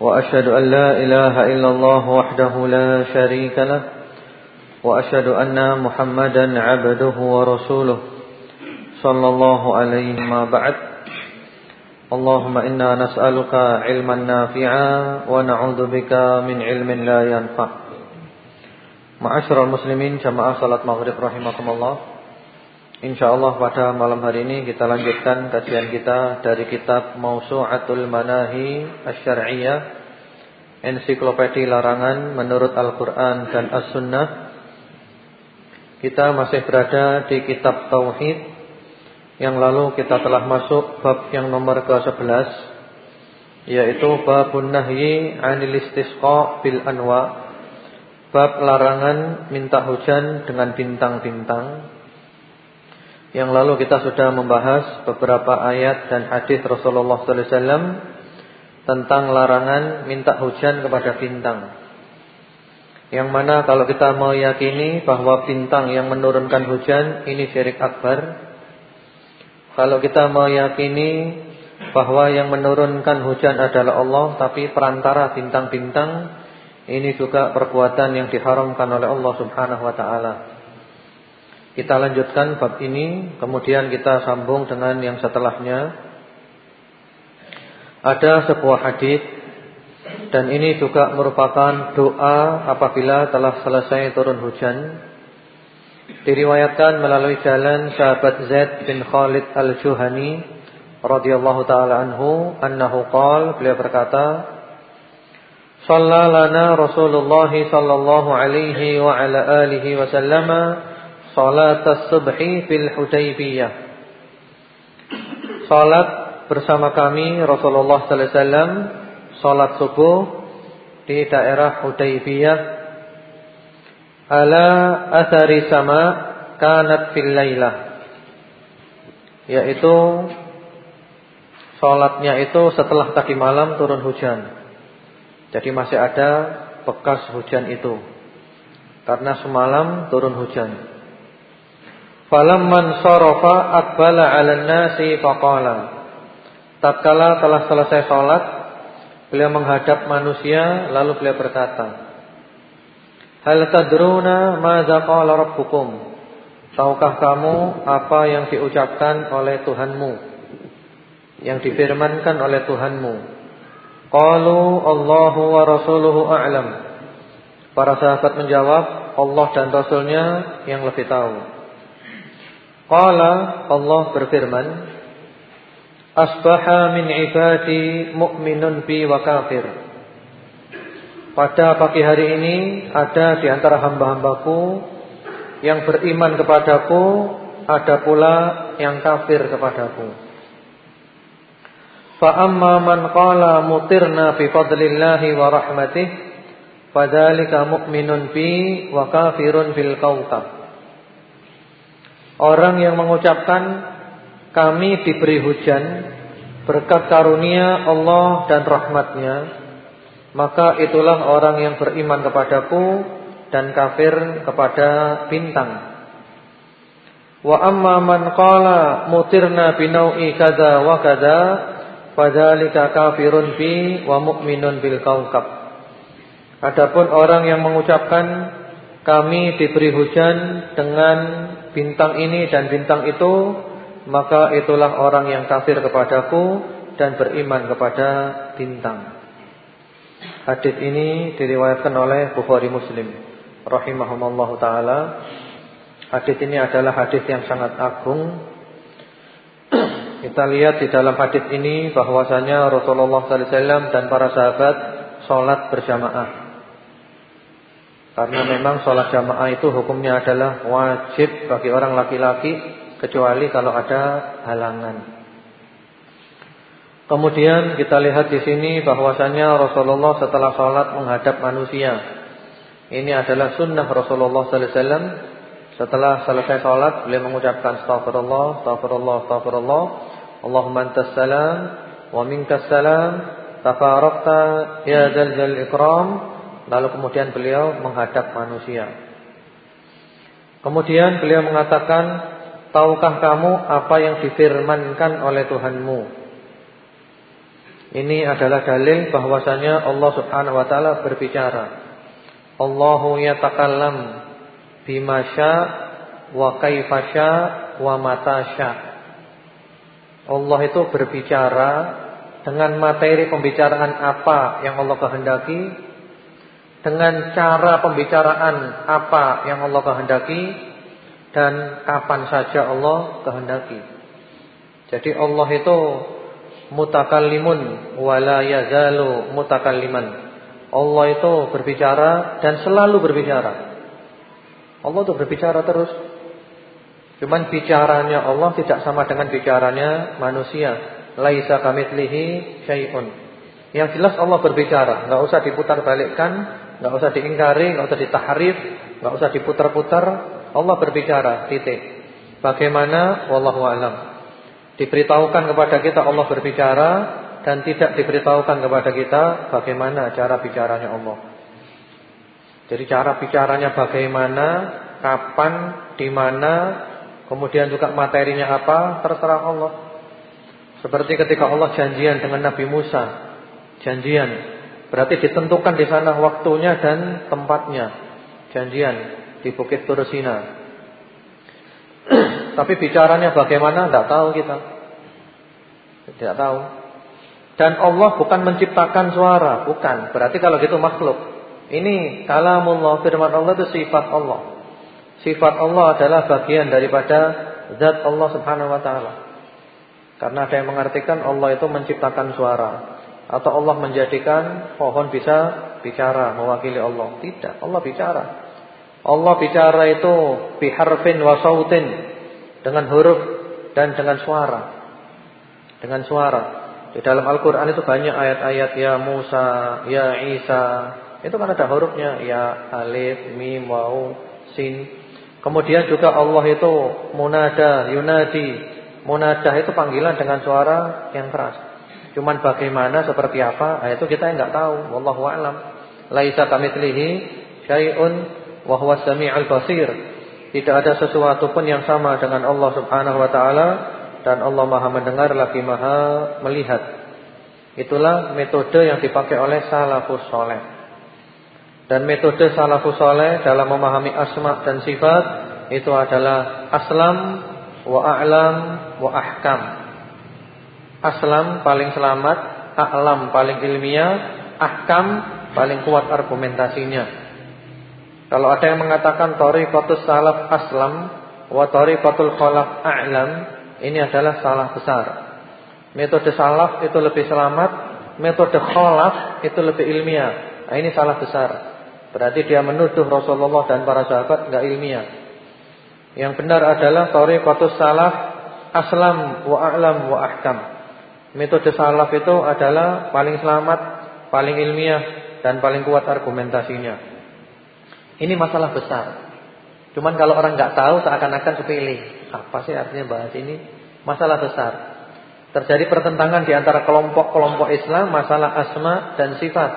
وأشهد أن لا إله إلا الله وحده لا شريك له وأشهد أن محمدا عبده ورسوله صلى الله عليه ما بعد اللهم إنا نسألك علما نافعا ونعوذ بك من علم لا ينفع معاشر المسلمين جماعة صلاة مغرب رحمكم الله InsyaAllah pada malam hari ini kita lanjutkan kajian kita dari kitab Mausu'atul Manahi Asy-Syar'iyyah Ensiklopedia Larangan menurut Al-Qur'an dan As-Sunnah. Kita masih berada di kitab Tauhid yang lalu kita telah masuk bab yang nomor ke-11 yaitu babun nahyi 'anil istisqa bil anwa. Bab larangan minta hujan dengan bintang-bintang. Yang lalu kita sudah membahas beberapa ayat dan hadis Rasulullah sallallahu alaihi wasallam tentang larangan minta hujan kepada bintang. Yang mana kalau kita mau yakini bahwa bintang yang menurunkan hujan ini syirik akbar. Kalau kita mau yakini bahwa yang menurunkan hujan adalah Allah tapi perantara bintang-bintang ini juga perbuatan yang diharamkan oleh Allah Subhanahu wa taala. Kita lanjutkan bab ini, kemudian kita sambung dengan yang setelahnya. Ada sebuah hadis dan ini juga merupakan doa apabila telah selesai turun hujan. Diriwayatkan melalui jalan sahabat Zaid bin Khalid Al-Juhani radhiyallahu taala anhu annahu qala beliau berkata Sallalana Rasulullah sallallahu alaihi wa ala alihi wa sallama salat as-subhi fil Hudaybiyah. Salat bersama kami Rasulullah sallallahu alaihi wasallam salat subuh di daerah Hudaybiyah ala athari sama kanat fil lailah yaitu salatnya itu setelah tadi malam turun hujan. Jadi masih ada bekas hujan itu. Karena semalam turun hujan. Falamman sarafa aqbala 'alan nasi faqala. Tatkala telah selesai salat, beliau menghadap manusia lalu beliau berkata, "Hal tadruna madza qala rabbukum?" Tahukah kamu apa yang diucapkan oleh Tuhanmu? Yang difirmankan oleh Tuhanmu? Qalu Allahu wa rasuluhu a'lam. Para sahabat menjawab, Allah dan Rasulnya yang lebih tahu. Qala Allah berfirman Asbaha min ibadi mu'minun bi wa kafir Pada pagi hari ini ada di antara hamba-hambaku yang beriman kepadaku, ada pula yang kafir kepadaku. Fa amma man qala mutirna bi fadlillahi wa rahmatih fadzalika mu'minun bi wa kafirun bil kawkab. Orang yang mengucapkan kami diberi hujan berkat karunia Allah dan rahmatnya maka itulah orang yang beriman kepadaku dan kafir kepada bintang. Wa amma man qala mutirna binau'i kadza wa kadza fadzalika kafirun bi wa mu'minun bil kaukab. Adapun orang yang mengucapkan kami diberi hujan dengan bintang ini dan bintang itu maka itulah orang yang kafir kepadaku dan beriman kepada bintang. Hadis ini diriwayatkan oleh Bukhari Muslim rahimahumallahu taala. Hadis ini adalah hadis yang sangat agung. Kita lihat di dalam hadis ini bahwasanya Rasulullah sallallahu alaihi wasallam dan para sahabat salat berjamaah. Karena memang sholat jamaah itu hukumnya adalah wajib bagi orang laki-laki kecuali kalau ada halangan. Kemudian kita lihat di sini bahwasanya Rasulullah setelah sholat menghadap manusia. Ini adalah sunnah Rasulullah sallallahu alaihi wasallam. Setelah selesai sholat beliau mengucapkan astagfirullah, astagfirullah, astagfirullah. Allahumma antas salam wa minkas salam. Tafarakta ya dzal ikram. Lalu kemudian beliau menghadap manusia. Kemudian beliau mengatakan, "Tahukah kamu apa yang difirmankan oleh Tuhanmu?" Ini adalah dalil bahwasanya Allah Subhanahu wa taala berbicara. Allahu yatakallam bima sya wa kaifa sya wa mata sya. Allah itu berbicara dengan materi pembicaraan apa yang Allah kehendaki, dengan cara pembicaraan apa yang Allah kehendaki dan kapan saja Allah kehendaki. Jadi Allah itu mutakallimun wala yazalu mutakalliman. Allah itu berbicara dan selalu berbicara. Allah itu berbicara terus. Cuman bicaranya Allah tidak sama dengan bicaranya manusia. Laisa kamitslihi syai'un. Yang jelas Allah berbicara, enggak usah diputar balikkan, enggak usah diingkari, enggak usah ditahrif, enggak usah diputar-putar. Allah berbicara, titik. Bagaimana wallahu alam. Diberitahukan kepada kita Allah berbicara dan tidak diberitahukan kepada kita bagaimana cara bicaranya Allah. Jadi cara bicaranya bagaimana, kapan, di mana, kemudian juga materinya apa, terserah Allah. Seperti ketika Allah janjian dengan Nabi Musa, janjian, berarti ditentukan di sana waktunya dan tempatnya, janjian di Bukit Tursina. Tapi bicaranya bagaimana tidak tahu kita. Tidak tahu. Dan Allah bukan menciptakan suara, bukan. Berarti kalau gitu makhluk. Ini kalamullah firman Allah itu sifat Allah. Sifat Allah adalah bagian daripada zat Allah Subhanahu wa taala. Karena ada yang mengartikan Allah itu menciptakan suara atau Allah menjadikan pohon bisa bicara mewakili Allah. Tidak, Allah bicara. Allah bicara itu biharfin wa sautin dengan huruf dan dengan suara. Dengan suara. Di dalam Al-Qur'an itu banyak ayat-ayat ya Musa, ya Isa. Itu kan ada hurufnya ya alif, mim, waw, sin. Kemudian juga Allah itu munada, yunadi. Munada itu panggilan dengan suara yang keras. Cuman bagaimana seperti apa? Nah, itu kita enggak tahu. Wallahu a'lam. Laisa kamitslihi syai'un wa huwa samiul basir. Tidak ada sesuatu pun yang sama dengan Allah Subhanahu wa taala dan Allah Maha mendengar lagi Maha melihat. Itulah metode yang dipakai oleh salafus saleh. Dan metode salafus saleh dalam memahami asma dan sifat itu adalah aslam wa a'lam wa ahkam. Aslam paling selamat, a'lam paling ilmiah, ahkam paling kuat argumentasinya. Kalau ada yang mengatakan tariqatus salaf aslam wa tariqatul khalaf a'lam, ini adalah salah besar. Metode salaf itu lebih selamat, metode khalaf itu lebih ilmiah. Nah, ini salah besar. Berarti dia menuduh Rasulullah dan para sahabat enggak ilmiah. Yang benar adalah tariqatus salaf aslam wa a'lam wa ahkam. Metode salaf itu adalah paling selamat, paling ilmiah dan paling kuat argumentasinya. Ini masalah besar. Cuman kalau orang nggak tahu seakan-akan sepele. Apa sih artinya bahas ini? Masalah besar. Terjadi pertentangan di antara kelompok-kelompok Islam masalah asma dan sifat,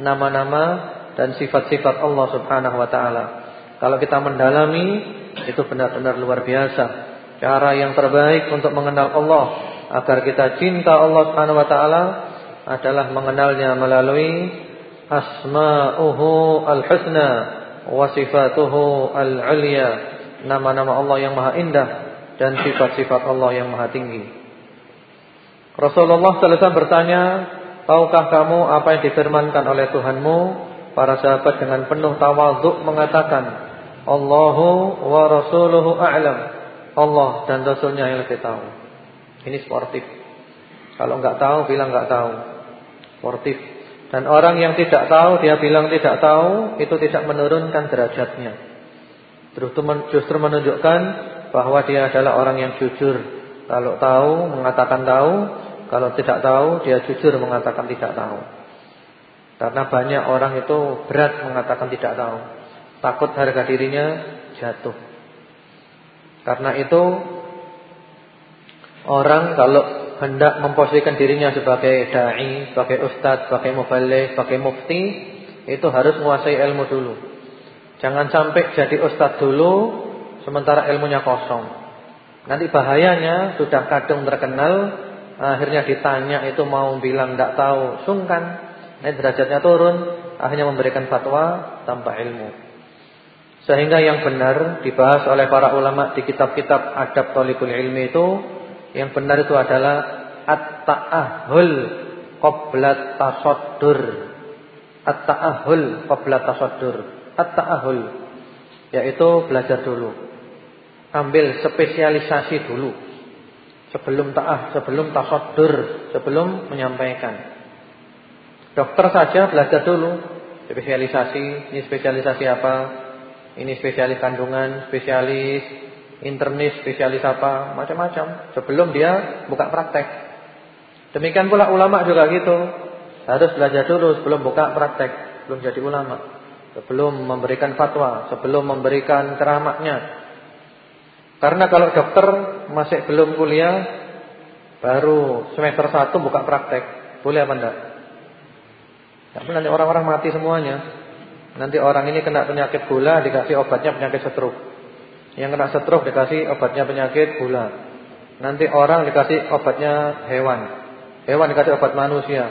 nama-nama dan sifat-sifat Allah Subhanahu wa taala. Kalau kita mendalami itu benar-benar luar biasa. Cara yang terbaik untuk mengenal Allah agar kita cinta Allah Subhanahu wa taala adalah mengenalnya melalui asma'uhu al-husna wa sifatuhu al-'ulya nama-nama Allah yang maha indah dan sifat-sifat Allah yang maha tinggi. Rasulullah sallallahu alaihi wasallam bertanya tahukah kamu apa yang difirmankan oleh Tuhanmu? Para sahabat dengan penuh tawadhu mengatakan Allahu wa rasuluhu a'lam. Allah dan rasulnya yang lebih tahu ini sportif kalau enggak tahu bilang enggak tahu sportif dan orang yang tidak tahu dia bilang tidak tahu itu tidak menurunkan derajatnya. Justru menunjukkan bahwa dia adalah orang yang jujur. Kalau tahu mengatakan tahu, Kalau tidak tahu dia jujur mengatakan tidak tahu. Karena banyak orang itu berat mengatakan tidak tahu. Takut harga dirinya jatuh. Karena itu orang kalau hendak memposisikan dirinya sebagai dai, sebagai ustadz, sebagai muballigh, sebagai mufti, itu harus menguasai ilmu dulu. Jangan sampai jadi ustadz dulu sementara ilmunya kosong. Nanti bahayanya sudah kadung terkenal, akhirnya ditanya itu mau bilang tidak tahu, sungkan. Nanti derajatnya turun, akhirnya memberikan fatwa tanpa ilmu. Sehingga yang benar dibahas oleh para ulama di kitab-kitab adab tolibul ilmi itu yang benar itu adalah at-ta'ahul qabla tasaddur. At-ta'ahul qabla tasaddur. At-ta'ahul yaitu belajar dulu. Ambil spesialisasi dulu. Sebelum ta'ah, sebelum tasaddur, sebelum menyampaikan. Dokter saja belajar dulu spesialisasi, ini spesialisasi apa? Ini spesialis kandungan, spesialis internis, spesialis apa, macam-macam sebelum dia buka praktek. Demikian pula ulama juga gitu. Harus belajar dulu sebelum buka praktek, belum jadi ulama. Sebelum memberikan fatwa, sebelum memberikan ceramahnya. Karena kalau dokter masih belum kuliah, baru semester 1 buka praktek, boleh apa enggak? Tapi nanti orang-orang mati semuanya. Nanti orang ini kena penyakit gula dikasih obatnya penyakit stroke. Yang kena stroke dikasih obatnya penyakit gula. Nanti orang dikasih obatnya hewan. Hewan dikasih obat manusia.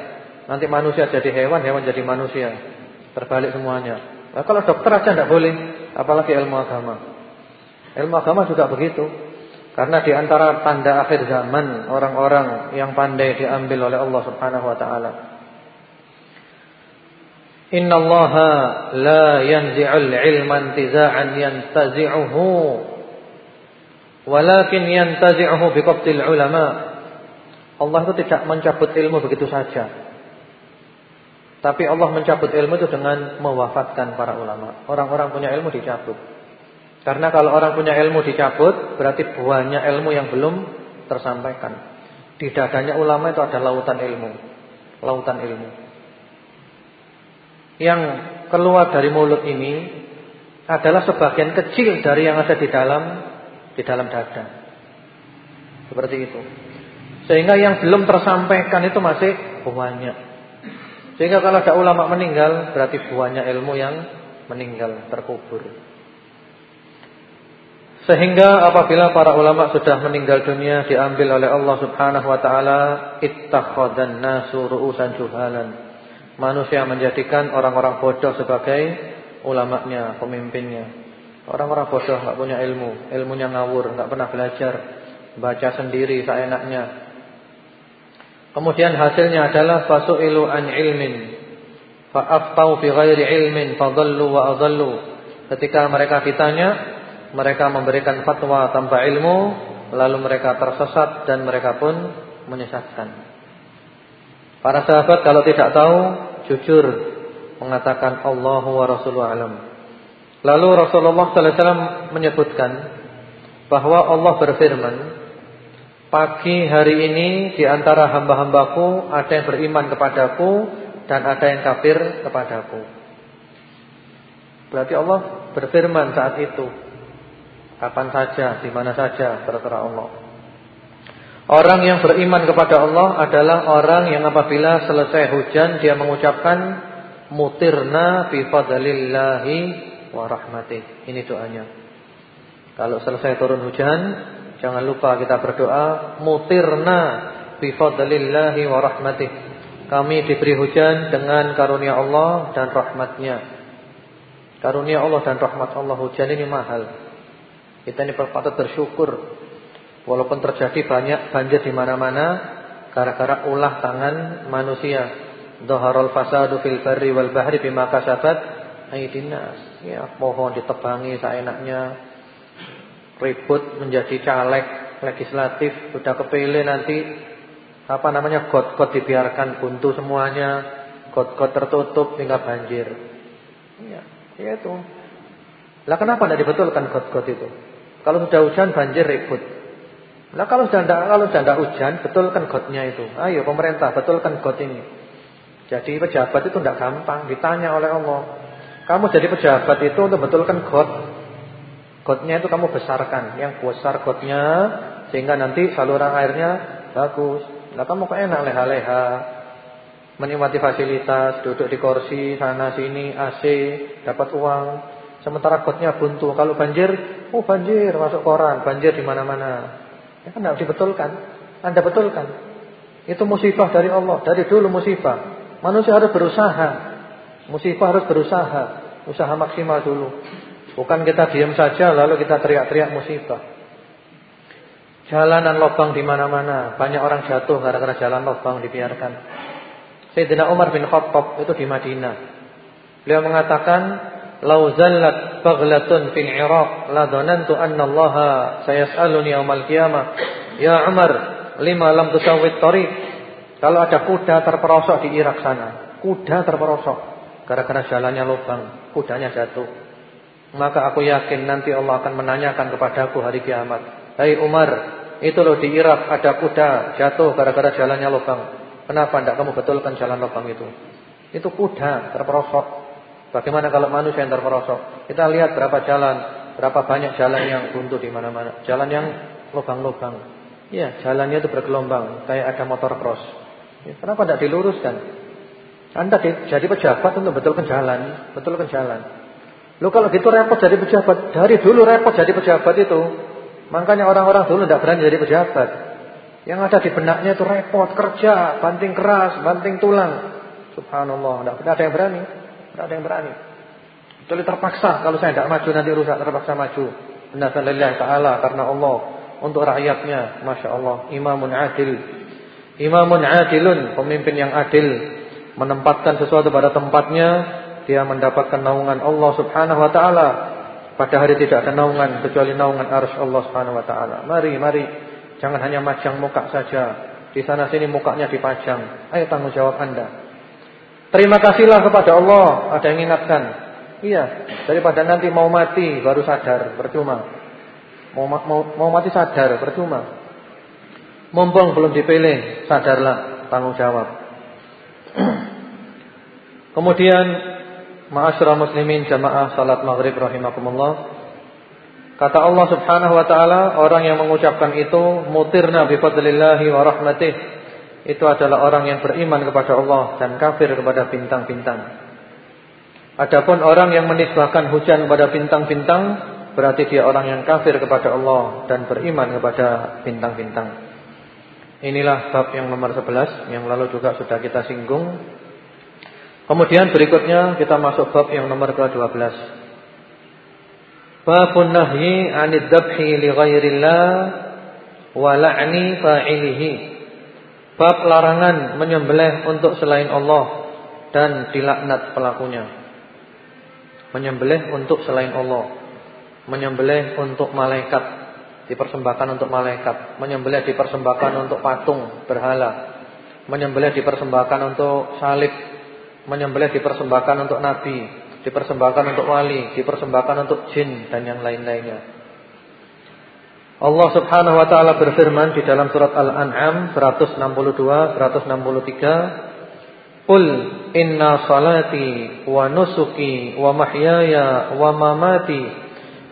Nanti manusia jadi hewan, hewan jadi manusia. Terbalik semuanya. Nah, kalau dokter aja tidak boleh, apalagi ilmu agama. Ilmu agama juga begitu. Karena di antara tanda akhir zaman orang-orang yang pandai diambil oleh Allah Subhanahu wa taala. Inna Allah la yanzi'ul ilman tiza'an yantazi'uhu walakin yantazi'uhu biqabdil ulama. Allah itu tidak mencabut ilmu begitu saja. Tapi Allah mencabut ilmu itu dengan mewafatkan para ulama. Orang-orang punya ilmu dicabut. Karena kalau orang punya ilmu dicabut, berarti buahnya ilmu yang belum tersampaikan. Di dadanya ulama itu ada lautan ilmu. Lautan ilmu yang keluar dari mulut ini adalah sebagian kecil dari yang ada di dalam di dalam dada. Seperti itu. Sehingga yang belum tersampaikan itu masih banyak. Sehingga kalau ada ulama meninggal berarti buahnya ilmu yang meninggal terkubur. Sehingga apabila para ulama sudah meninggal dunia diambil oleh Allah Subhanahu wa taala ittakhadhan nasu ru'usan juhalan Manusia menjadikan orang-orang bodoh sebagai ulamanya, pemimpinnya. Orang-orang bodoh nggak punya ilmu, ilmunya ngawur, nggak pernah belajar, baca sendiri seenaknya. Kemudian hasilnya adalah fasu'ilu an ilmin fa'aftau fi ghairi ilmin fadallu wa adallu. Ketika mereka ditanya, mereka memberikan fatwa tanpa ilmu, lalu mereka tersesat dan mereka pun menyesatkan. Para sahabat kalau tidak tahu jujur mengatakan Allahu wa Rasuluhu alam. Lalu Rasulullah sallallahu alaihi wasallam menyebutkan bahwa Allah berfirman, "Pagi hari ini di antara hamba-hambaku ada yang beriman kepadaku dan ada yang kafir kepadaku." Berarti Allah berfirman saat itu. Kapan saja, di mana saja terserah Allah. Orang yang beriman kepada Allah adalah orang yang apabila selesai hujan dia mengucapkan mutirna bi fadlillahi wa rahmatih. Ini doanya. Kalau selesai turun hujan, jangan lupa kita berdoa mutirna bi fadlillahi wa rahmatih. Kami diberi hujan dengan karunia Allah dan rahmatnya. Karunia Allah dan rahmat Allah hujan ini mahal. Kita ini patut bersyukur Walaupun terjadi banyak banjir di mana-mana gara-gara ulah tangan manusia. Dhaharul fasadu fil barri wal bahri bima kasabat aydinnas. Ya, pohon ditebangi seenaknya. Ribut menjadi caleg legislatif, sudah kepilih nanti apa namanya got-got dibiarkan buntu semuanya, got-got tertutup hingga banjir. Ya, ya itu. Lah kenapa tidak dibetulkan got-got itu? Kalau sudah hujan banjir ribut. Nah kalau sudah tidak kalau sudah tidak hujan, betulkan gotnya itu. Ayo pemerintah betulkan got ini. Jadi pejabat itu tidak gampang, ditanya oleh Allah. Kamu jadi pejabat itu untuk betulkan got. Gotnya itu kamu besarkan, yang besar gotnya sehingga nanti saluran airnya bagus. Nah kamu kok enak leha-leha, menikmati fasilitas, duduk di kursi sana sini, AC, dapat uang. Sementara gotnya buntu. Kalau banjir, oh banjir masuk koran, banjir di mana-mana. Ya kan harus dibetulkan. Anda betulkan. Itu musibah dari Allah, dari dulu musibah. Manusia harus berusaha. Musibah harus berusaha. Usaha maksimal dulu. Bukan kita diam saja lalu kita teriak-teriak musibah. Jalanan lubang di mana-mana, banyak orang jatuh gara-gara jalan lubang dibiarkan. Sayyidina Umar bin Khattab itu di Madinah. Beliau mengatakan, "Lau zallat baghlatun fil Iraq la dhanantu anna Allah sayas'aluni yaumal qiyamah, ya Umar, lima lam tusawwit tariq?" Kalau ada kuda terperosok di Irak sana, kuda terperosok gara-gara jalannya lubang, kudanya jatuh. Maka aku yakin nanti Allah akan menanyakan kepadaku hari kiamat. Hai hey Umar, itu loh di Irak ada kuda jatuh gara-gara jalannya lubang. Kenapa tidak kamu betulkan jalan lubang itu? Itu kuda terperosok. Bagaimana kalau manusia yang terperosok? Kita lihat berapa jalan, berapa banyak jalan yang buntu di mana-mana. Jalan yang lubang-lubang. Ya, jalannya itu bergelombang, kayak ada motor cross. Ya, kenapa tidak diluruskan? Anda jadi pejabat untuk betulkan jalan, betulkan jalan. Lu kalau gitu repot jadi pejabat. Dari dulu repot jadi pejabat itu. Makanya orang-orang dulu tidak berani jadi pejabat. Yang ada di benaknya itu repot, kerja, banting keras, banting tulang. Subhanallah, tidak ada yang berani. Tidak ada yang berani. Kecuali terpaksa kalau saya tidak maju nanti rusak, terpaksa maju. Innalillahi taala karena Allah untuk rakyatnya, Masya Allah, imamun adil Imamun adilun, pemimpin yang adil, menempatkan sesuatu pada tempatnya, dia mendapatkan naungan Allah Subhanahu wa taala. Pada hari tidak ada naungan kecuali naungan arsy Allah Subhanahu wa taala. Mari, mari, jangan hanya majang muka saja. Di sana sini mukanya dipajang. Ayo tanggung jawab Anda. Terima kasihlah kepada Allah, ada yang ingatkan. Iya, daripada nanti mau mati baru sadar, percuma. Mau mau, mau mati sadar, percuma. Mumpung belum dipilih, sadarlah tanggung jawab. Kemudian ma'asyiral muslimin jamaah salat maghrib rahimakumullah. Kata Allah Subhanahu wa taala, orang yang mengucapkan itu mutirna bi fadlillahi wa rahmatih. Itu adalah orang yang beriman kepada Allah dan kafir kepada bintang-bintang. Adapun orang yang menisbahkan hujan kepada bintang-bintang, berarti dia orang yang kafir kepada Allah dan beriman kepada bintang-bintang. Inilah bab yang nomor 11 yang lalu juga sudah kita singgung. Kemudian berikutnya kita masuk bab yang nomor ke-12. Babun nahyi 'anid dzabhi li ghairillah wa la'ni fa'ilihi. Bab larangan menyembelih untuk selain Allah dan dilaknat pelakunya. Menyembelih untuk selain Allah, menyembelih untuk malaikat dipersembahkan untuk malaikat, menyembelih dipersembahkan untuk patung berhala, menyembelih dipersembahkan untuk salib, menyembelih dipersembahkan untuk nabi, dipersembahkan untuk wali, dipersembahkan untuk jin dan yang lain-lainnya. Allah Subhanahu wa taala berfirman di dalam surat Al-An'am 162 163 Qul inna salati wa nusuki wa mahyaya wa mamati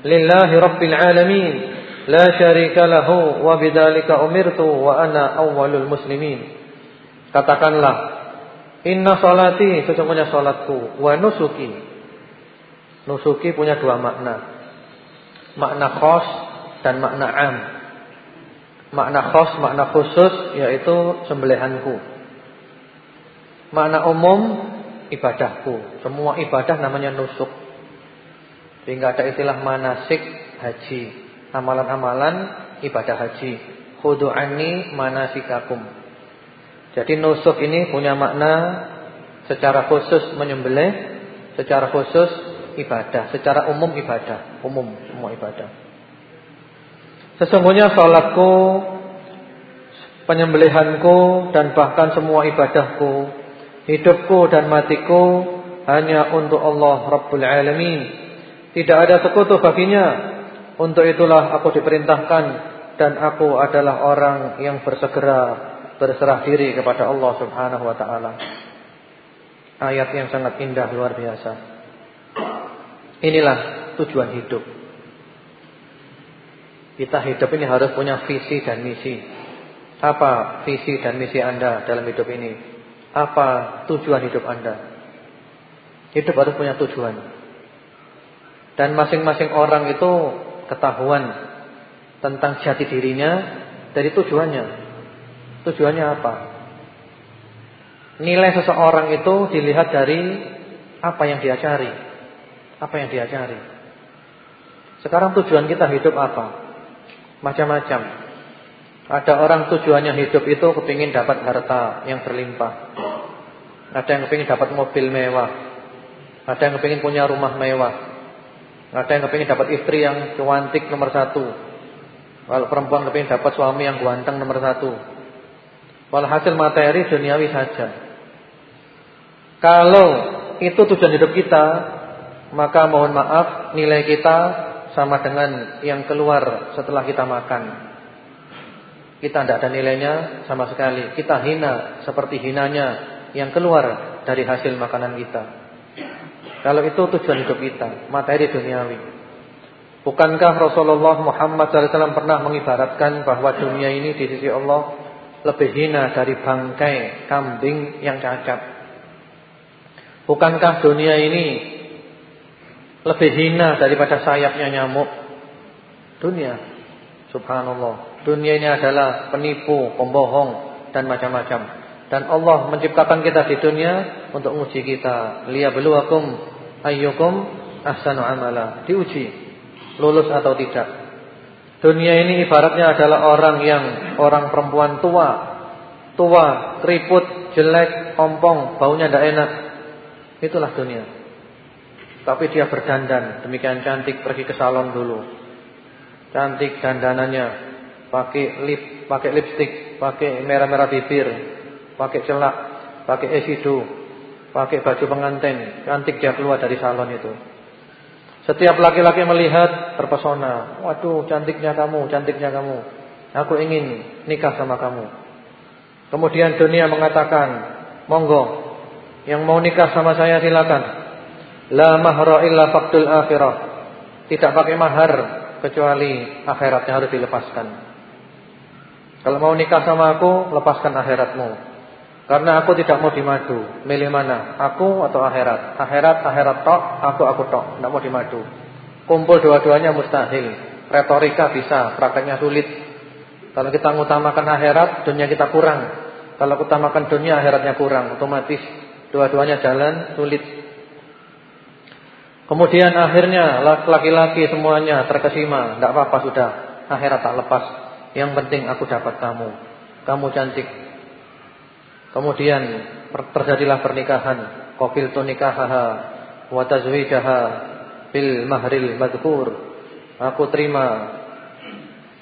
lillahi rabbil alamin La syarika lahu wa bidzalika umirtu wa ana awwalul muslimin. Katakanlah, inna salati sesungguhnya salatku wa nusuki. Nusuki punya dua makna. Makna khos dan makna am. Makna khos, makna khusus yaitu sembelihanku. Makna umum ibadahku. Semua ibadah namanya nusuk. Sehingga ada istilah manasik haji amalan-amalan ibadah haji. Khudu anni manasikakum. Jadi nusuk ini punya makna secara khusus menyembelih, secara khusus ibadah, secara umum ibadah, umum semua ibadah. Sesungguhnya salatku, penyembelihanku dan bahkan semua ibadahku, hidupku dan matiku hanya untuk Allah Rabbul Alamin. Tidak ada sekutu baginya untuk itulah aku diperintahkan dan aku adalah orang yang bersegera berserah diri kepada Allah Subhanahu wa taala. Ayat yang sangat indah luar biasa. Inilah tujuan hidup. Kita hidup ini harus punya visi dan misi. Apa visi dan misi Anda dalam hidup ini? Apa tujuan hidup Anda? Hidup harus punya tujuan. Dan masing-masing orang itu ketahuan tentang jati dirinya dari tujuannya. Tujuannya apa? Nilai seseorang itu dilihat dari apa yang dia cari. Apa yang dia cari. Sekarang tujuan kita hidup apa? Macam-macam. Ada orang tujuannya hidup itu kepingin dapat harta yang berlimpah. Ada yang kepingin dapat mobil mewah. Ada yang kepingin punya rumah mewah. Ada yang kepingin dapat istri yang cantik nomor satu. Kalau perempuan kepingin dapat suami yang ganteng nomor satu. Walhasil materi duniawi saja. Kalau itu tujuan hidup kita, maka mohon maaf nilai kita sama dengan yang keluar setelah kita makan. Kita tidak ada nilainya sama sekali. Kita hina seperti hinanya yang keluar dari hasil makanan kita. Kalau itu tujuan hidup kita, materi duniawi. Bukankah Rasulullah Muhammad SAW pernah mengibaratkan bahwa dunia ini di sisi Allah lebih hina dari bangkai kambing yang cacat? Bukankah dunia ini lebih hina daripada sayapnya nyamuk. Dunia. Subhanallah. Dunia ini adalah penipu, pembohong dan macam-macam. Dan Allah menciptakan kita di dunia untuk menguji kita. Liyabluwakum ayyukum ahsanu amala. Diuji lulus atau tidak. Dunia ini ibaratnya adalah orang yang orang perempuan tua, tua, keriput, jelek, ompong, baunya tidak enak. Itulah dunia. Tapi dia berdandan demikian cantik pergi ke salon dulu. Cantik dandanannya, pakai lip, pakai lipstick, pakai merah-merah bibir, pakai celak, pakai esidu, pakai baju pengantin, cantik dia keluar dari salon itu. Setiap laki-laki melihat terpesona. Waduh, cantiknya kamu, cantiknya kamu. Aku ingin nikah sama kamu. Kemudian dunia mengatakan, "Monggo, yang mau nikah sama saya silakan." La mahra illa faqdul akhirah. Tidak pakai mahar kecuali akhiratnya harus dilepaskan. Kalau mau nikah sama aku, lepaskan akhiratmu. Karena aku tidak mau dimadu. Milih mana? Aku atau akhirat? Akhirat, akhirat tok, aku aku tok. Tidak mau dimadu. Kumpul dua-duanya mustahil. Retorika bisa, prakteknya sulit. Kalau kita mengutamakan akhirat, dunia kita kurang. Kalau utamakan dunia, akhiratnya kurang. Otomatis dua-duanya jalan sulit. Kemudian akhirnya laki-laki semuanya terkesima, tidak apa-apa sudah, akhirat tak lepas. Yang penting aku dapat kamu, kamu cantik. Kemudian terjadilah pernikahan, qabil tu nikahaha wa tazwijaha bil mahril madhkur. Aku terima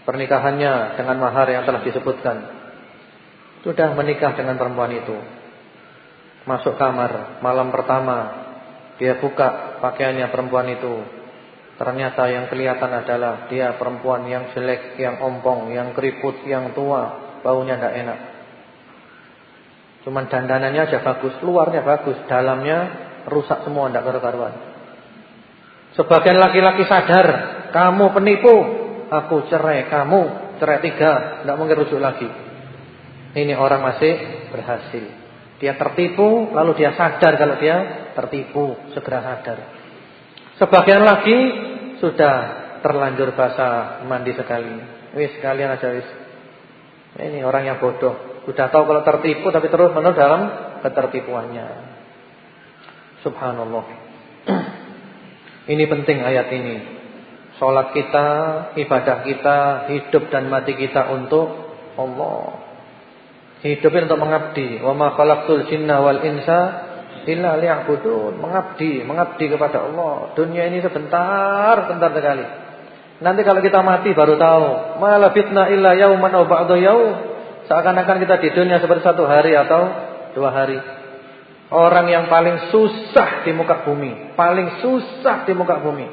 pernikahannya dengan mahar yang telah disebutkan. Sudah menikah dengan perempuan itu. Masuk kamar malam pertama dia buka pakaiannya perempuan itu. Ternyata yang kelihatan adalah dia perempuan yang jelek, yang ompong, yang keriput, yang tua, baunya tidak enak. Cuman dandanannya aja bagus, luarnya bagus, dalamnya rusak semua, tidak karu-karuan. Sebagian laki-laki sadar, kamu penipu, aku cerai, kamu cerai tiga, tidak mungkin rujuk lagi. Ini orang masih berhasil. Dia tertipu lalu dia sadar kalau dia tertipu, segera sadar. Sebagian lagi sudah terlanjur basah mandi sekali. Wis sekalian aja wis. Ini orang yang bodoh, sudah tahu kalau tertipu tapi terus menerus dalam ketertipuannya. Subhanallah. Ini penting ayat ini. Salat kita, ibadah kita, hidup dan mati kita untuk Allah. Hidup untuk mengabdi. Wa ma khalaqtul jinna wal insa illa liya'budun. Mengabdi, mengabdi kepada Allah. Dunia ini sebentar, sebentar sekali. Nanti kalau kita mati baru tahu. Malah fitnah illa yauman aw ba'da yaum. Seakan-akan kita di dunia seperti satu hari atau dua hari. Orang yang paling susah di muka bumi, paling susah di muka bumi.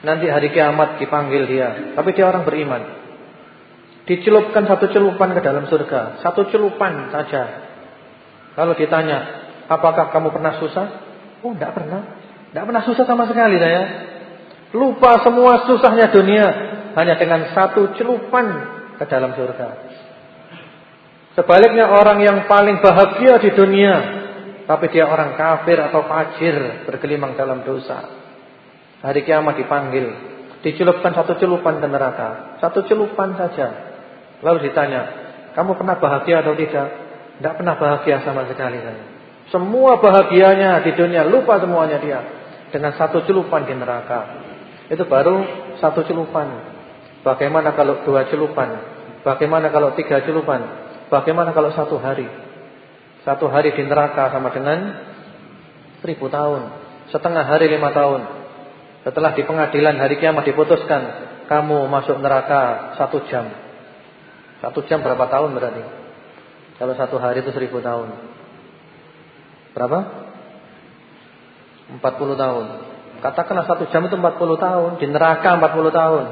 Nanti hari kiamat dipanggil dia, tapi dia orang beriman. Dicelupkan satu celupan ke dalam surga. Satu celupan saja. Kalau ditanya, apakah kamu pernah susah? Oh, tidak pernah. Tidak pernah susah sama sekali saya. Lupa semua susahnya dunia. Hanya dengan satu celupan ke dalam surga. Sebaliknya orang yang paling bahagia di dunia. Tapi dia orang kafir atau fajir. Bergelimang dalam dosa. Hari kiamat dipanggil. Dicelupkan satu celupan ke neraka. Satu celupan saja. Lalu ditanya, kamu pernah bahagia atau tidak? Tidak pernah bahagia sama sekali saya. Semua bahagianya di dunia lupa semuanya dia dengan satu celupan di neraka. Itu baru satu celupan. Bagaimana kalau dua celupan? Bagaimana kalau tiga celupan? Bagaimana kalau satu hari? Satu hari di neraka sama dengan seribu tahun. Setengah hari lima tahun. Setelah di pengadilan hari kiamat diputuskan, kamu masuk neraka satu jam. Satu jam berapa tahun berarti? Kalau satu hari itu seribu tahun. Berapa? Empat puluh tahun. Katakanlah satu jam itu empat puluh tahun. Di neraka empat puluh tahun.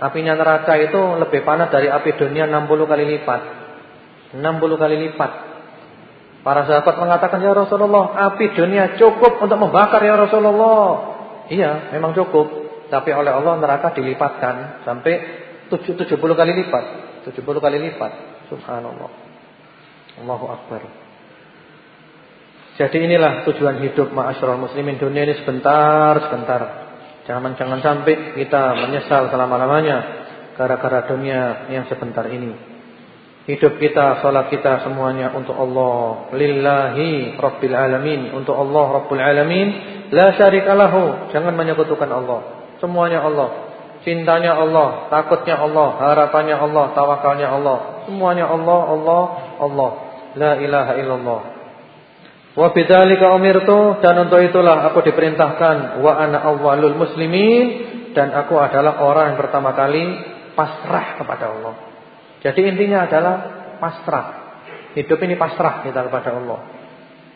Apinya neraka itu lebih panas dari api dunia enam puluh kali lipat. Enam puluh kali lipat. Para sahabat mengatakan, Ya Rasulullah, api dunia cukup untuk membakar Ya Rasulullah. Iya, memang cukup. Tapi oleh Allah neraka dilipatkan sampai tujuh puluh kali lipat. 70 kali lipat. Subhanallah. Allahu Akbar. Jadi inilah tujuan hidup ma'asyiral muslimin dunia ini sebentar, sebentar. Jangan jangan sampai kita menyesal selama-lamanya gara-gara dunia yang sebentar ini. Hidup kita, salat kita semuanya untuk Allah. Lillahi rabbil alamin, untuk Allah rabbul alamin, la syarikalahu. Jangan menyekutukan Allah. Semuanya Allah. Cintanya Allah, takutnya Allah, harapannya Allah, tawakalnya Allah. Semuanya Allah, Allah, Allah. La ilaha illallah. Wa bidzalika umirtu dan untuk itulah aku diperintahkan wa ana awwalul muslimin dan aku adalah orang yang pertama kali pasrah kepada Allah. Jadi intinya adalah pasrah. Hidup ini pasrah kita kepada Allah.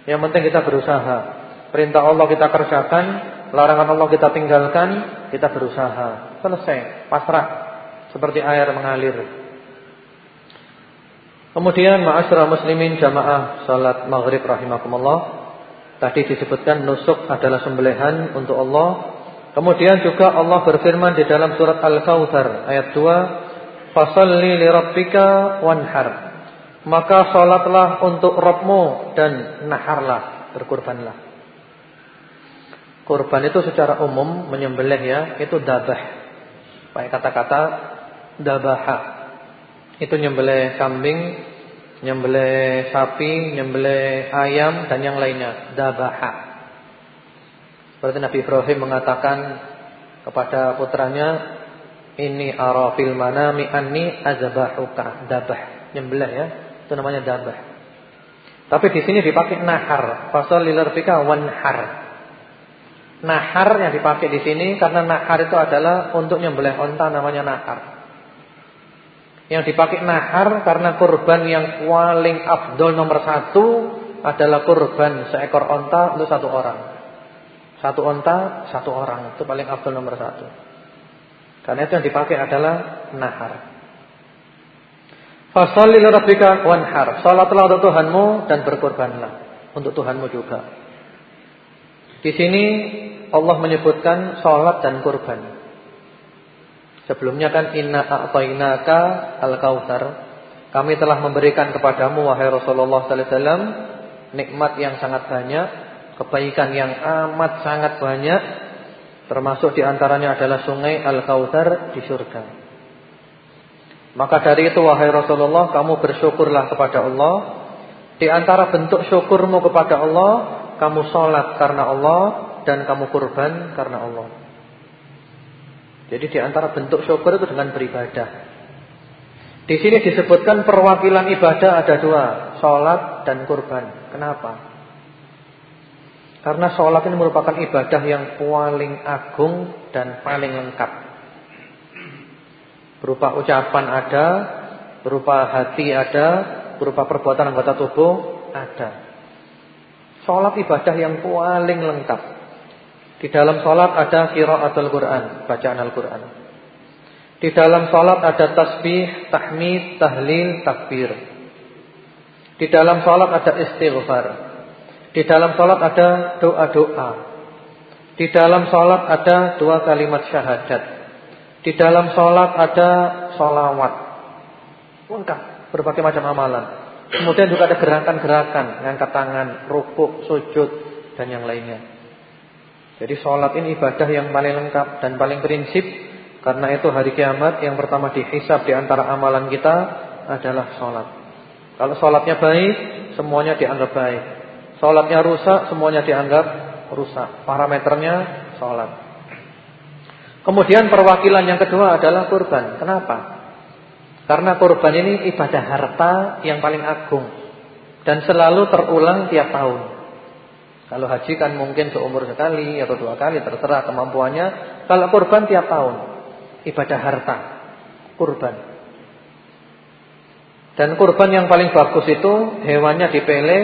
Yang penting kita berusaha. Perintah Allah kita kerjakan, larangan Allah kita tinggalkan, kita berusaha. Selesai, pasrah seperti air mengalir. Kemudian ma'asyiral muslimin jamaah salat maghrib rahimakumullah. Tadi disebutkan nusuk adalah sembelihan untuk Allah. Kemudian juga Allah berfirman di dalam surat Al-Kautsar ayat 2, "Fashalli li rabbika wanhar." Maka salatlah untuk Rabbmu dan naharlah, berkurbanlah. Kurban itu secara umum menyembelih ya, itu dabah. Pakai kata-kata dabaha. Itu nyembelih kambing, nyembelih sapi, nyembelih ayam dan yang lainnya, dabaha. Seperti Nabi Ibrahim mengatakan kepada putranya, "Ini arafil manami anni azbahuka." Dabah, nyembelih ya. Itu namanya dabah. Tapi di sini dipakai nahar, fasal lilarbika wanhar. Nahar yang dipakai di sini karena nahar itu adalah untuk nyembelih onta namanya nahar. Yang dipakai nahar karena kurban yang paling abdul nomor satu adalah kurban seekor onta untuk satu orang. Satu onta, satu orang itu paling abdul nomor satu. Karena itu yang dipakai adalah nahar. Fasalli rabbika wanhar. Salatlah untuk Tuhanmu dan berkorbanlah untuk Tuhanmu juga. Di sini Allah menyebutkan sholat dan kurban. Sebelumnya kan inna a'tainaka al-kautsar. Kami telah memberikan kepadamu wahai Rasulullah sallallahu alaihi wasallam nikmat yang sangat banyak, kebaikan yang amat sangat banyak, termasuk di antaranya adalah sungai Al-Kautsar di surga. Maka dari itu wahai Rasulullah, kamu bersyukurlah kepada Allah. Di antara bentuk syukurmu kepada Allah, kamu sholat karena Allah, dan kamu kurban karena Allah. Jadi di antara bentuk syukur itu dengan beribadah. Di sini disebutkan perwakilan ibadah ada dua, sholat dan kurban. Kenapa? Karena sholat ini merupakan ibadah yang paling agung dan paling lengkap. Berupa ucapan ada, berupa hati ada, berupa perbuatan anggota tubuh ada. Sholat ibadah yang paling lengkap. Di dalam sholat ada kiraatul Quran, bacaan Al-Quran. Di dalam salat ada tasbih, tahmid, tahlil, takbir. Di dalam salat ada istighfar. Di dalam salat ada doa-doa. Di dalam salat ada dua kalimat syahadat. Di dalam salat ada solawat. Lengkap berbagai macam amalan. Kemudian juga ada gerakan-gerakan, ngangkat tangan, rukuk, sujud dan yang lainnya. Jadi sholat ini ibadah yang paling lengkap dan paling prinsip karena itu hari kiamat yang pertama dihisap di antara amalan kita adalah sholat. Kalau sholatnya baik, semuanya dianggap baik. Sholatnya rusak, semuanya dianggap rusak. Parameternya sholat. Kemudian perwakilan yang kedua adalah kurban. Kenapa? Karena kurban ini ibadah harta yang paling agung dan selalu terulang tiap tahun. Kalau haji kan mungkin seumur sekali atau dua kali terserah kemampuannya. Kalau kurban tiap tahun. Ibadah harta. Kurban. Dan kurban yang paling bagus itu hewannya dipele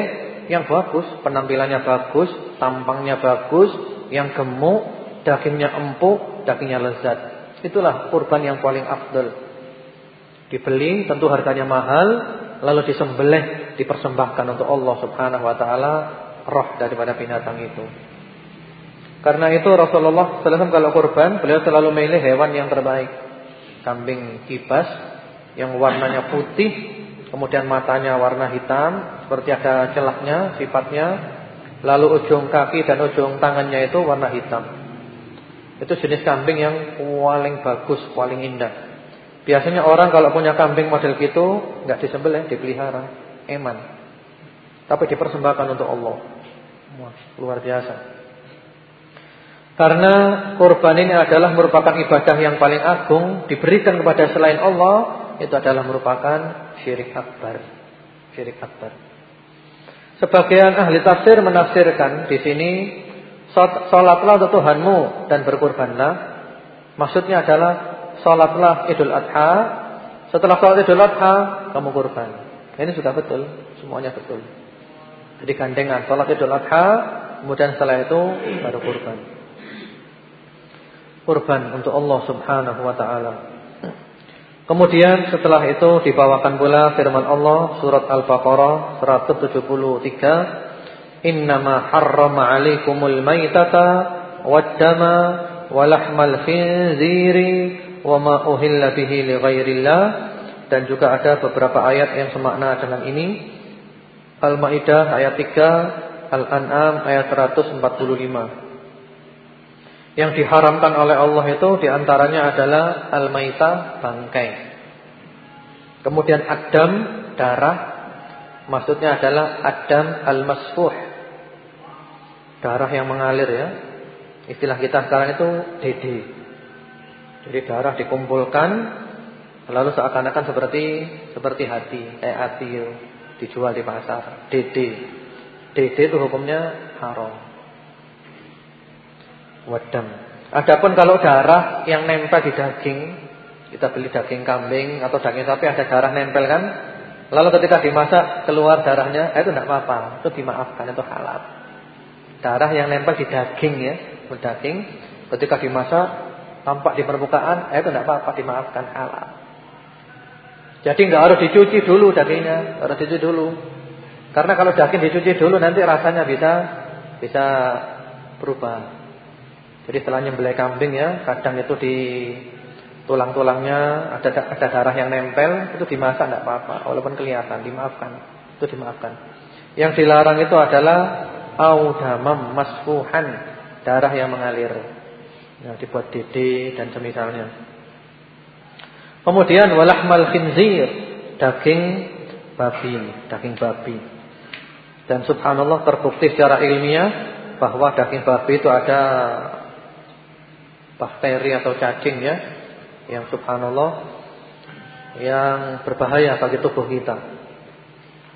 yang bagus, penampilannya bagus, tampangnya bagus, yang gemuk, dagingnya empuk, dagingnya lezat. Itulah kurban yang paling afdal. Dibeli tentu harganya mahal, lalu disembelih, dipersembahkan untuk Allah Subhanahu wa taala roh daripada binatang itu. Karena itu Rasulullah SAW kalau kurban beliau selalu memilih hewan yang terbaik. Kambing kibas yang warnanya putih, kemudian matanya warna hitam, seperti ada celaknya, sifatnya. Lalu ujung kaki dan ujung tangannya itu warna hitam. Itu jenis kambing yang paling bagus, paling indah. Biasanya orang kalau punya kambing model gitu nggak disembelih, dipelihara, eman. Tapi dipersembahkan untuk Allah. Luar biasa. Karena kurban ini adalah merupakan ibadah yang paling agung diberikan kepada selain Allah, itu adalah merupakan syirik akbar. Syirik akbar. Sebagian ahli tafsir menafsirkan di sini salatlah untuk Tuhanmu dan berkurbanlah. Maksudnya adalah salatlah Idul Adha, setelah salat Idul Adha kamu kurban. Ini sudah betul, semuanya betul. Jadi gandengan salat Idul Adha, kemudian setelah itu baru kurban. Kurban untuk Allah Subhanahu wa taala. Kemudian setelah itu dibawakan pula firman Allah surat Al-Baqarah 173, "Innama harrama 'alaikumul maitata wad-dama wa khinziri wa ma uhilla bihi li ghairillah." Dan juga ada beberapa ayat yang semakna dengan ini. Al-Maidah ayat 3, Al-An'am ayat 145. Yang diharamkan oleh Allah itu di antaranya adalah Al-Maitah bangkai. Kemudian Adam darah, maksudnya adalah Adam al-masfuh. Darah yang mengalir ya. Istilah kita sekarang itu DD. Jadi darah dikumpulkan lalu seakan-akan seperti seperti hati, kayak hati dijual di pasar. DD. DD itu hukumnya haram. Wadam. Adapun kalau darah yang nempel di daging, kita beli daging kambing atau daging sapi ada darah nempel kan? Lalu ketika dimasak keluar darahnya, eh, itu tidak apa-apa, itu dimaafkan itu halal. Darah yang nempel di daging ya, daging ketika dimasak tampak di permukaan, eh, itu tidak apa-apa, dimaafkan halal. Jadi nggak harus dicuci dulu dagingnya, harus dicuci dulu. Karena kalau daging dicuci dulu nanti rasanya bisa bisa berubah. Jadi setelah nyembelih kambing ya, kadang itu di tulang-tulangnya ada ada darah yang nempel, itu dimasak enggak apa-apa, walaupun kelihatan dimaafkan. Itu dimaafkan. Yang dilarang itu adalah audamam masfuhan, darah yang mengalir. Yang dibuat dede dan semisalnya. Kemudian walahmal khinzir, daging babi, daging babi. Dan subhanallah terbukti secara ilmiah bahwa daging babi itu ada bakteri atau cacing ya, yang subhanallah yang berbahaya bagi tubuh kita.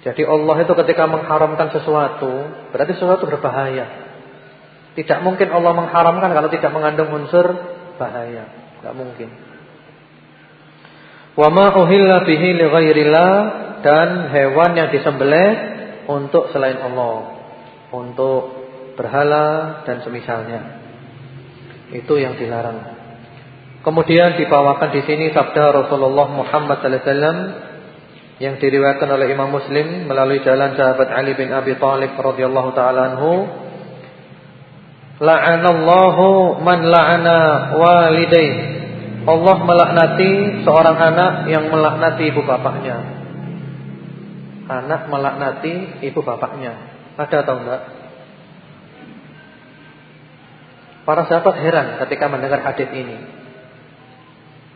Jadi Allah itu ketika mengharamkan sesuatu, berarti sesuatu berbahaya. Tidak mungkin Allah mengharamkan kalau tidak mengandung unsur bahaya, tidak mungkin. Wa ma uhilla bihi li ghairillah dan hewan yang disembelih untuk selain Allah, untuk berhala dan semisalnya. Itu yang dilarang. Kemudian dibawakan di sini sabda Rasulullah Muhammad sallallahu alaihi wasallam yang diriwayatkan oleh Imam Muslim melalui jalan sahabat Ali bin Abi Thalib radhiyallahu taala anhu La'anallahu man la'ana walidai Allah melaknati seorang anak yang melaknati ibu bapaknya Anak melaknati ibu bapaknya Ada atau enggak? Para sahabat heran ketika mendengar hadis ini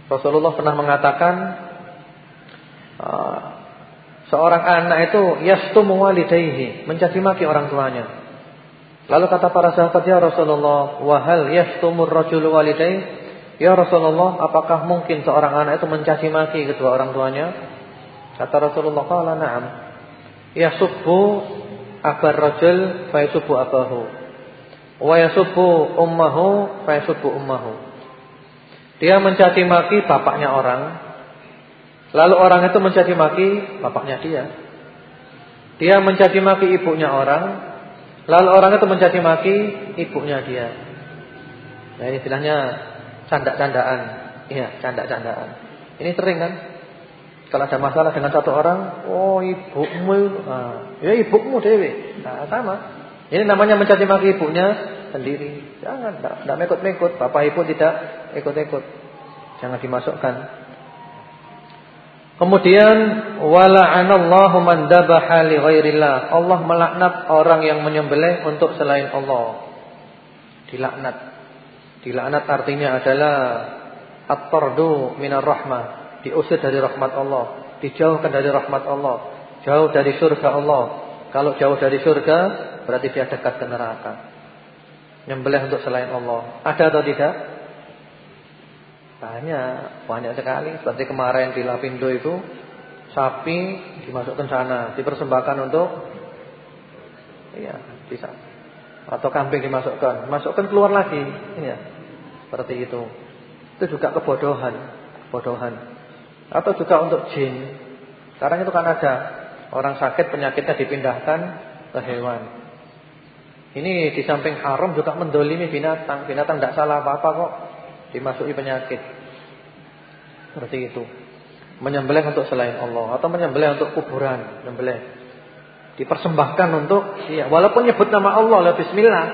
Rasulullah pernah mengatakan Ah, seorang anak itu yastumu walidayhi, mencaci maki orang tuanya. Lalu kata para sahabat, "Ya Rasulullah, wa hal yastumur rajulu walidayhi?" Ya Rasulullah, apakah mungkin seorang anak itu mencaci maki kedua orang tuanya? Kata Rasulullah, "Qala na'am." Yasubbu abar rajul fa yasubbu abahu. Wa yasubbu ummahu fa yasubbu ummahu. Dia mencaci maki bapaknya orang, Lalu orang itu mencaci maki bapaknya dia. Dia mencaci maki ibunya orang. Lalu orang itu mencaci maki ibunya dia. Nah ini istilahnya canda-candaan. Iya, canda-candaan. Ini sering kan? Kalau ada masalah dengan satu orang, oh ibumu, nah, ya ibumu dewi. Nah, sama. Ini namanya mencaci maki ibunya sendiri. Jangan, tidak mekut-mekut. Bapak ibu tidak ikut-ikut. Jangan dimasukkan. Kemudian wala'anallahu man dabaha li ghairillah. Allah melaknat orang yang menyembelih untuk selain Allah. Dilaknat. Dilaknat artinya adalah at-tardu minar rahmah. Diusir dari rahmat Allah, dijauhkan dari rahmat Allah, jauh dari surga Allah. Kalau jauh dari surga berarti dia dekat ke neraka. Menyembelih untuk selain Allah. Ada atau tidak? Banyak, banyak sekali. Seperti kemarin di Lapindo itu sapi dimasukkan sana, dipersembahkan untuk iya, bisa. Atau kambing dimasukkan, masukkan keluar lagi, iya. Seperti itu. Itu juga kebodohan, kebodohan. Atau juga untuk jin. Sekarang itu kan ada orang sakit penyakitnya dipindahkan ke hewan. Ini di samping haram juga mendolimi binatang. Binatang tidak salah apa-apa kok dimasuki penyakit. Seperti itu. Menyembelih untuk selain Allah atau menyembelih untuk kuburan, menyembelih. Dipersembahkan untuk ya, walaupun nyebut nama Allah, bismillah.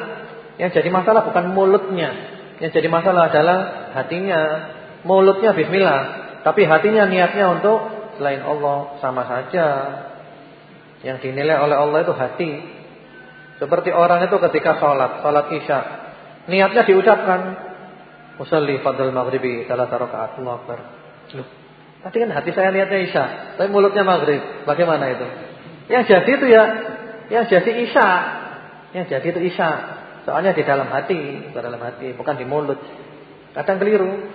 Yang jadi masalah bukan mulutnya. Yang jadi masalah adalah hatinya. Mulutnya bismillah, tapi hatinya niatnya untuk selain Allah sama saja. Yang dinilai oleh Allah itu hati. Seperti orang itu ketika sholat, sholat isya, niatnya diucapkan Usalli fadl maghribi salat rakaat. Allahu akbar. Loh, tadi kan hati saya niatnya Isya, tapi mulutnya maghrib. Bagaimana itu? Yang jadi itu ya yang jadi Isya. Yang jadi itu Isya. Soalnya di dalam hati, di dalam hati, bukan di mulut. Kadang keliru.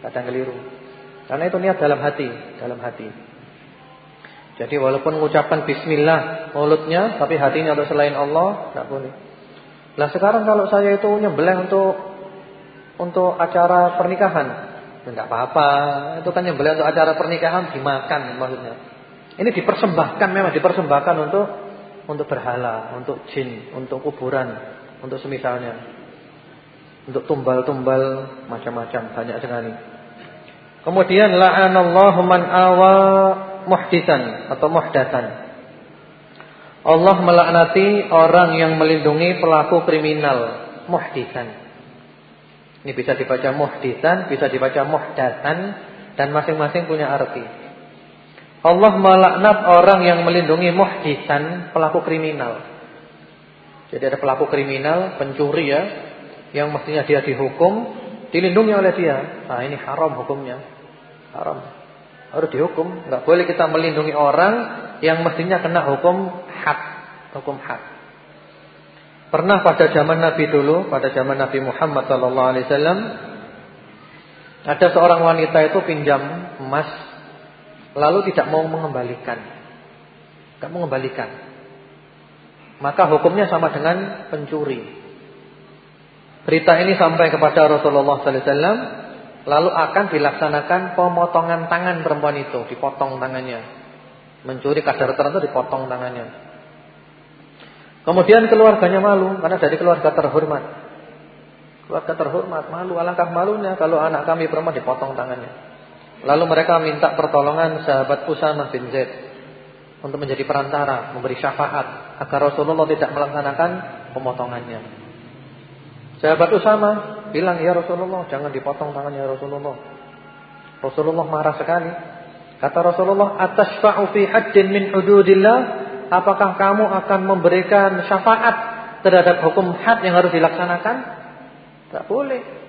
Kadang keliru. Karena itu niat dalam hati, dalam hati. Jadi walaupun mengucapkan bismillah mulutnya tapi hatinya untuk selain Allah tidak boleh. Nah sekarang kalau saya itu nyembelih untuk untuk acara pernikahan. Tidak apa-apa. Itu kan beliau untuk acara pernikahan dimakan maksudnya. Ini dipersembahkan memang dipersembahkan untuk untuk berhala, untuk jin, untuk kuburan, untuk semisalnya. Untuk tumbal-tumbal macam-macam banyak sekali. Kemudian la'anallahu man awa muhdisan atau muhdatan. Allah melaknati orang yang melindungi pelaku kriminal muhdisan. Ini bisa dibaca muhdisan, bisa dibaca muhdatan dan masing-masing punya arti. Allah melaknat orang yang melindungi muhdisan, pelaku kriminal. Jadi ada pelaku kriminal, pencuri ya, yang mestinya dia dihukum, dilindungi oleh dia. Nah, ini haram hukumnya. Haram. Harus dihukum. Enggak boleh kita melindungi orang yang mestinya kena hukum had, hukum had. Pernah pada zaman Nabi dulu, pada zaman Nabi Muhammad wasallam, ada seorang wanita itu pinjam emas lalu tidak mau mengembalikan. Tidak mau mengembalikan. Maka hukumnya sama dengan pencuri. Berita ini sampai kepada Rasulullah sallallahu alaihi wasallam, lalu akan dilaksanakan pemotongan tangan perempuan itu, dipotong tangannya. Mencuri kadar tertentu dipotong tangannya. Kemudian keluarganya malu karena dari keluarga terhormat. Keluarga terhormat, malu alangkah malunya kalau anak kami perempuan dipotong tangannya. Lalu mereka minta pertolongan sahabat Usamah bin Zaid untuk menjadi perantara, memberi syafaat agar Rasulullah tidak melaksanakan pemotongannya. Sahabat Usamah bilang, "Ya Rasulullah, jangan dipotong tangannya Rasulullah." Rasulullah marah sekali. Kata Rasulullah, "Atashfa'u fi haddin min hududillah?" Apakah kamu akan memberikan syafaat terhadap hukum had yang harus dilaksanakan? Tak boleh.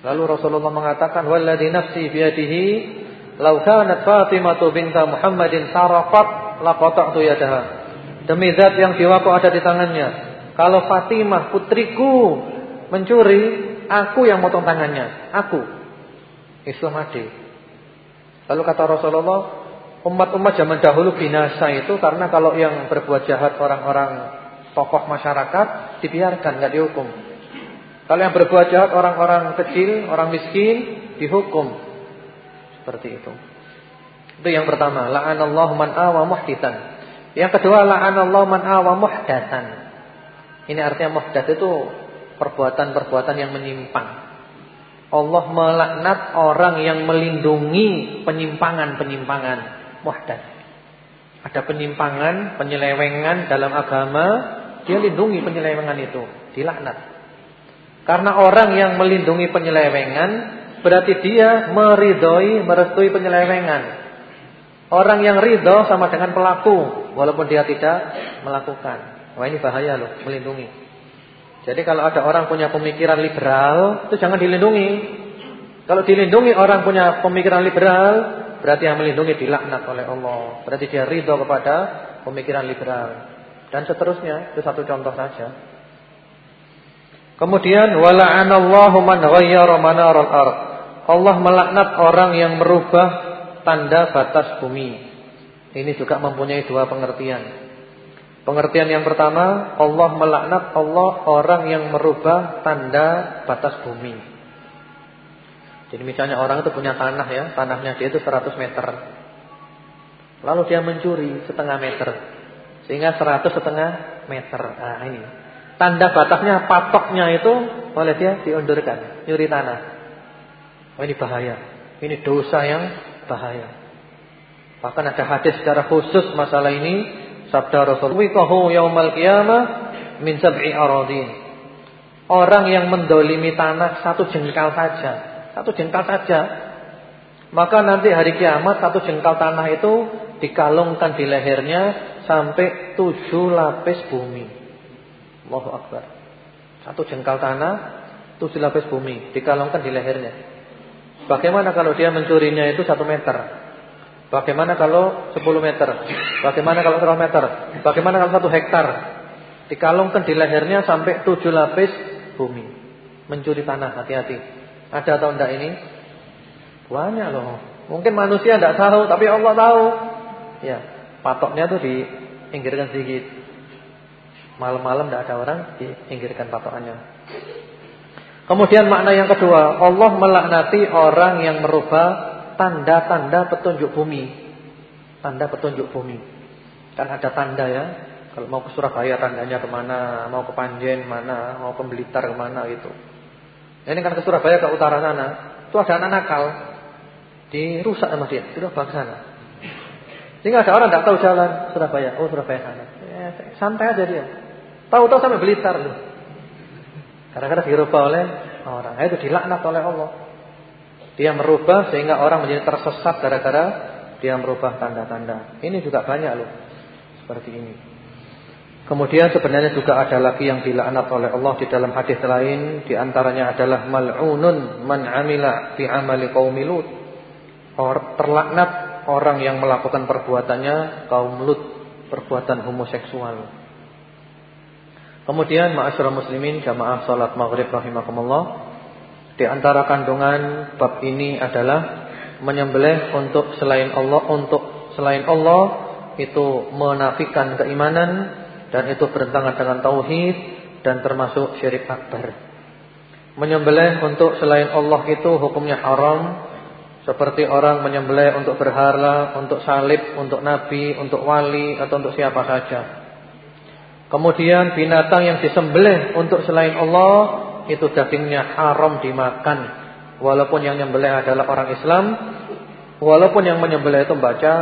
Lalu Rasulullah mengatakan, "Walladzi nafsi biyadihi, law kanat Fatimah binta Muhammadin saraqat laqata'tu yadaha." Demi zat yang jiwaku ada di tangannya, kalau Fatimah putriku mencuri, aku yang motong tangannya, aku. Islam adil. Lalu kata Rasulullah, umat-umat zaman dahulu binasa itu karena kalau yang berbuat jahat orang-orang tokoh masyarakat dibiarkan, nggak dihukum. Kalau yang berbuat jahat orang-orang kecil, orang miskin dihukum. Seperti itu. Itu yang pertama, la'anallahu man awa muhditsan. Yang kedua, la'anallahu man awa muhdatan. Ini artinya muhdat itu perbuatan-perbuatan yang menyimpang. Allah melaknat orang yang melindungi penyimpangan-penyimpangan muhdat. Ada penyimpangan, penyelewengan dalam agama, dia lindungi penyelewengan itu, dilaknat. Karena orang yang melindungi penyelewengan berarti dia meridhoi, merestui penyelewengan. Orang yang ridho sama dengan pelaku walaupun dia tidak melakukan. Wah ini bahaya loh, melindungi. Jadi kalau ada orang punya pemikiran liberal, itu jangan dilindungi. Kalau dilindungi orang punya pemikiran liberal, berarti yang melindungi dilaknat oleh Allah. Berarti dia ridho kepada pemikiran liberal. Dan seterusnya, itu satu contoh saja. Kemudian wala'anallahu man ghayyara manaral ard. Allah melaknat orang yang merubah tanda batas bumi. Ini juga mempunyai dua pengertian. Pengertian yang pertama, Allah melaknat Allah orang yang merubah tanda batas bumi. Jadi misalnya orang itu punya tanah ya, tanahnya dia itu 100 meter. Lalu dia mencuri setengah meter. Sehingga 100 setengah meter. Nah ini. Tanda batasnya, patoknya itu oleh dia diundurkan. Nyuri tanah. Oh ini bahaya. Ini dosa yang bahaya. Bahkan ada hadis secara khusus masalah ini sabda Rasulullah "Wikahu yaumal qiyamah min sab'i aradin." Orang yang mendolimi tanah satu jengkal saja, satu jengkal saja, maka nanti hari kiamat satu jengkal tanah itu dikalungkan di lehernya sampai tujuh lapis bumi. Allahu Akbar. Satu jengkal tanah, tujuh lapis bumi dikalungkan di lehernya. Bagaimana kalau dia mencurinya itu satu meter? Bagaimana kalau sepuluh meter? Bagaimana kalau 100 meter? Bagaimana kalau satu hektar? Dikalungkan di lehernya sampai tujuh lapis bumi. Mencuri tanah, hati-hati. Ada atau enggak ini? Banyak loh. Mungkin manusia enggak tahu, tapi Allah tahu. Ya, patoknya tuh diinggirkan sedikit. Malam-malam enggak ada orang, diinggirkan patokannya. Kemudian makna yang kedua, Allah melaknati orang yang merubah tanda-tanda petunjuk bumi. Tanda petunjuk bumi. Kan ada tanda ya. Kalau mau ke Surabaya tandanya ke mana, mau ke Panjen mana, mau ke Blitar ke mana gitu. Ini kan ke Surabaya ke utara sana. Itu ada anak nakal. Dirusak sama dia, tidak ke sana. Sehingga ada orang tidak tahu jalan Surabaya. Oh Surabaya sana. Ya, santai aja dia. Tahu-tahu sampai Blitar loh. Kadang-kadang dirubah oleh orang. Nah, itu dilaknat oleh Allah. Dia merubah sehingga orang menjadi tersesat gara-gara dia merubah tanda-tanda. Ini juga banyak loh. Seperti ini. Kemudian sebenarnya juga ada lagi yang dilaknat oleh Allah di dalam hadis lain, di antaranya adalah mal'unun man amila fi amali qaumi Lut. Or, terlaknat orang yang melakukan perbuatannya kaum Lut, perbuatan homoseksual. Kemudian ma'asyiral muslimin jamaah salat maghrib rahimakumullah. Di antara kandungan bab ini adalah menyembelih untuk selain Allah untuk selain Allah itu menafikan keimanan dan itu bertentangan dengan tauhid dan termasuk syirik akbar. Menyembelih untuk selain Allah itu hukumnya haram seperti orang menyembelih untuk berhala, untuk salib, untuk nabi, untuk wali atau untuk siapa saja. Kemudian binatang yang disembelih untuk selain Allah itu dagingnya haram dimakan walaupun yang menyembelih adalah orang Islam, walaupun yang menyembelih itu membaca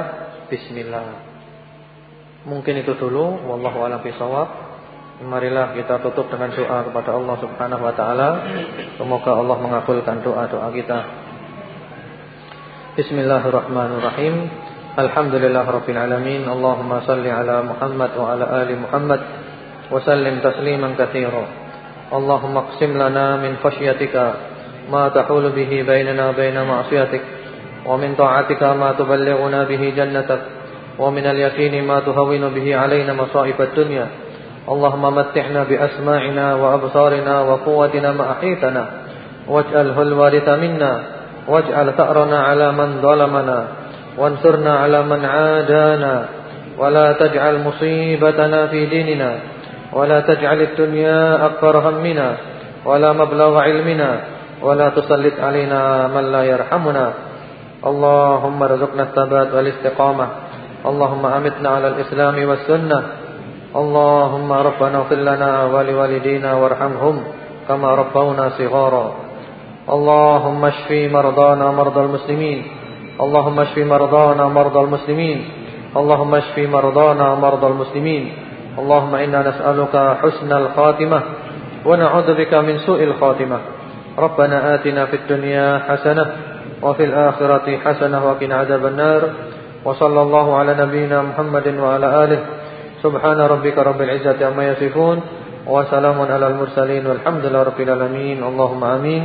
bismillah. Mungkin itu dulu wallahu a'lam bishawab. Marilah kita tutup dengan doa kepada Allah Subhanahu wa taala. Semoga Allah mengabulkan doa-doa kita. Bismillahirrahmanirrahim. الحمد لله رب العالمين اللهم صل على محمد وعلى آل محمد وسلم تسليما كثيرا اللهم اقسم لنا من خشيتك ما تحول به بيننا بين معصيتك ومن طاعتك ما تبلغنا به جنتك ومن اليقين ما تهون به علينا مصائب الدنيا اللهم متحنا بأسماعنا وأبصارنا وقوتنا ما أحيتنا واجعله الوارث منا واجعل ثأرنا على من ظلمنا وانصرنا على من عادانا ولا تجعل مصيبتنا في ديننا ولا تجعل الدنيا أكبر همنا ولا مبلغ علمنا ولا تسلط علينا من لا يرحمنا. اللهم ارزقنا الثبات والاستقامة. اللهم أمتنا على الإسلام والسنة. اللهم ربنا اغفر لنا ولوالدينا وارحمهم كما ربونا صغارا. اللهم اشف مرضانا مرضى المسلمين. اللهم اشف مرضانا مرضى المسلمين. اللهم اشف مرضانا مرضى المسلمين. اللهم إنا نسألك حسن الخاتمة ونعوذ بك من سوء الخاتمة. ربنا آتنا في الدنيا حسنة وفي الآخرة حسنة وقنا عذاب النار. وصلى الله على نبينا محمد وعلى آله. سبحان ربك رب العزة عما يصفون. وسلام على المرسلين والحمد لله رب العالمين. اللهم آمين.